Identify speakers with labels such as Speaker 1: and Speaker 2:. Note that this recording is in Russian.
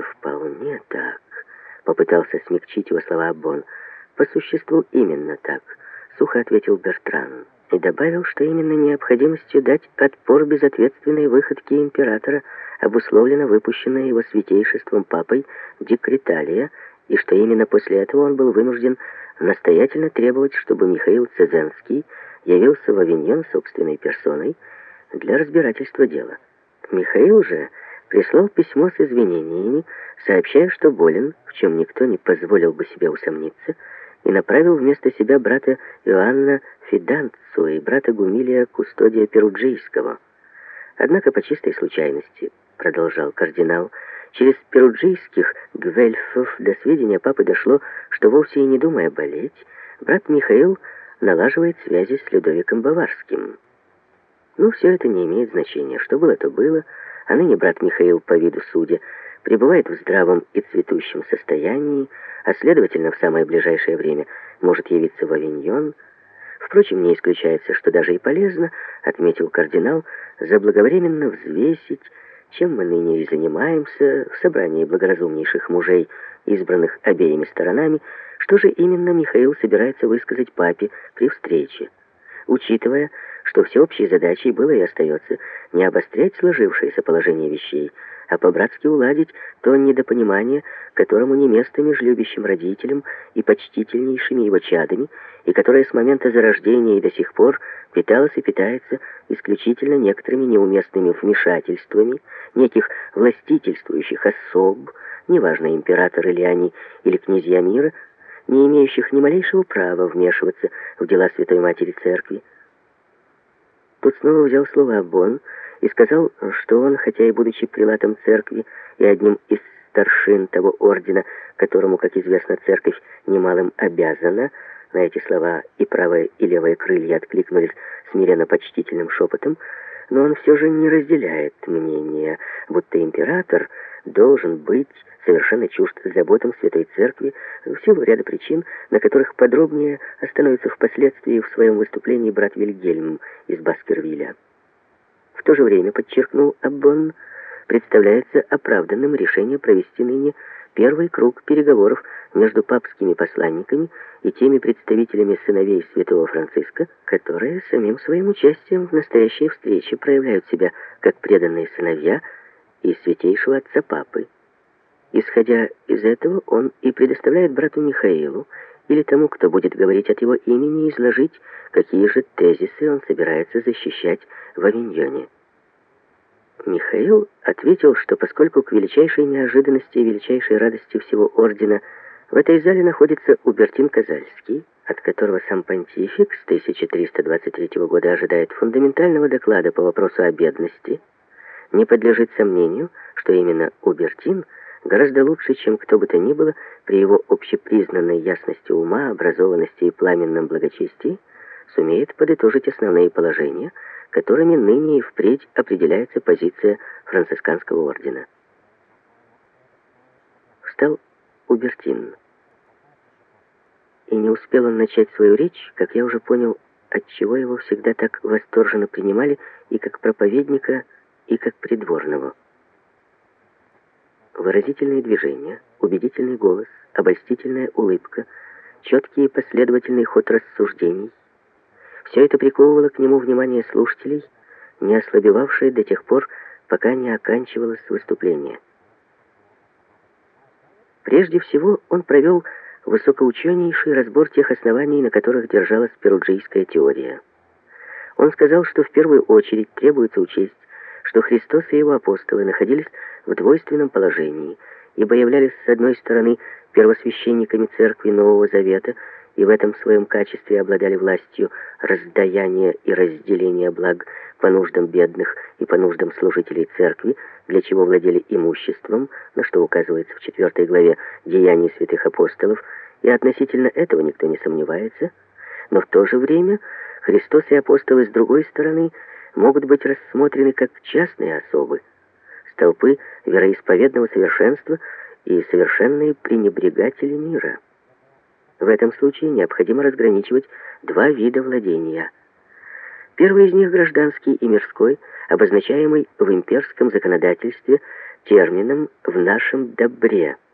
Speaker 1: «Не вполне так», — попытался смягчить его слова Бон. «По существу именно так», — сухо ответил Бертран. И добавил, что именно необходимостью дать отпор безответственной выходке императора обусловлена выпущенная его святейшеством папой декреталия, и что именно после этого он был вынужден настоятельно требовать, чтобы Михаил Цезенский явился в Авиньон собственной персоной для разбирательства дела. Михаил же прислал письмо с извинениями, сообщая, что болен, в чем никто не позволил бы себе усомниться, и направил вместо себя брата Иоанна Фиданцу и брата Гумилия Кустодия Перуджийского. Однако по чистой случайности, продолжал кардинал, через перуджийских гвельфов до сведения папы дошло, что вовсе и не думая болеть, брат Михаил налаживает связи с Людовиком Баварским. Ну, все это не имеет значения. Что было, то было, а ныне брат Михаил по виду судя пребывает в здравом и цветущем состоянии, а следовательно, в самое ближайшее время может явиться в Авиньон. Впрочем, не исключается, что даже и полезно, отметил кардинал, заблаговременно взвесить, чем мы ныне и занимаемся в собрании благоразумнейших мужей, избранных обеими сторонами, что же именно Михаил собирается высказать папе при встрече, учитывая, что всеобщей задачей было и остается не обострять сложившееся положение вещей, а по-братски уладить то недопонимание, которому не место между любящим родителем и почтительнейшими его чадами, и которое с момента зарождения и до сих пор питалось и питается исключительно некоторыми неуместными вмешательствами неких властительствующих особ, неважно, императоры ли они или князья мира, не имеющих ни малейшего права вмешиваться в дела Святой Матери Церкви. Тут снова взял слово Абон и сказал, что он, хотя и будучи прилатом церкви и одним из старшин того ордена, которому, как известно, церковь немалым обязана, на эти слова и правое, и левое крылья откликнулись смиренно почтительным шепотом, но он все же не разделяет мнения, будто император должен быть совершенно чужд заботам Святой Церкви в силу ряда причин, на которых подробнее остановится впоследствии в своем выступлении брат Вильгельм из Баскервилля. В то же время, подчеркнул Аббон, представляется оправданным решение провести ныне первый круг переговоров между папскими посланниками и теми представителями сыновей святого Франциска, которые самим своим участием в настоящей встрече проявляют себя как преданные сыновья и святейшего отца папы. Исходя из этого, он и предоставляет брату Михаилу или тому, кто будет говорить от его имени, изложить, какие же тезисы он собирается защищать в Авиньоне. Михаил ответил, что поскольку к величайшей неожиданности и величайшей радости всего ордена в этой зале находится Убертин Казальский, от которого сам понтифик с 1323 года ожидает фундаментального доклада по вопросу о бедности, не подлежит сомнению, что именно Убертин гораздо лучше, чем кто бы то ни было, при его общепризнанной ясности ума, образованности и пламенном благочестии, сумеет подытожить основные положения – которыми ныне и впредь определяется позиция францисканского ордена. Встал Убертин. И не успел он начать свою речь, как я уже понял, отчего его всегда так восторженно принимали и как проповедника, и как придворного. Выразительные движения, убедительный голос, обольстительная улыбка, четкий и последовательный ход рассуждений, все это приковывало к нему внимание слушателей, не ослабевавшее до тех пор, пока не оканчивалось выступление. Прежде всего он провел высокоученейший разбор тех оснований, на которых держалась перуджийская теория. Он сказал, что в первую очередь требуется учесть, что Христос и его апостолы находились в двойственном положении, ибо являлись с одной стороны первосвященниками Церкви Нового Завета, и в этом своем качестве обладали властью раздаяния и разделения благ по нуждам бедных и по нуждам служителей церкви, для чего владели имуществом, на что указывается в 4 главе «Деяний святых апостолов», и относительно этого никто не сомневается, но в то же время Христос и апостолы с другой стороны могут быть рассмотрены как частные особы, столпы вероисповедного совершенства и совершенные пренебрегатели мира. В этом случае необходимо разграничивать два вида владения. Первый из них гражданский и мирской, обозначаемый в имперском законодательстве термином в нашем добре –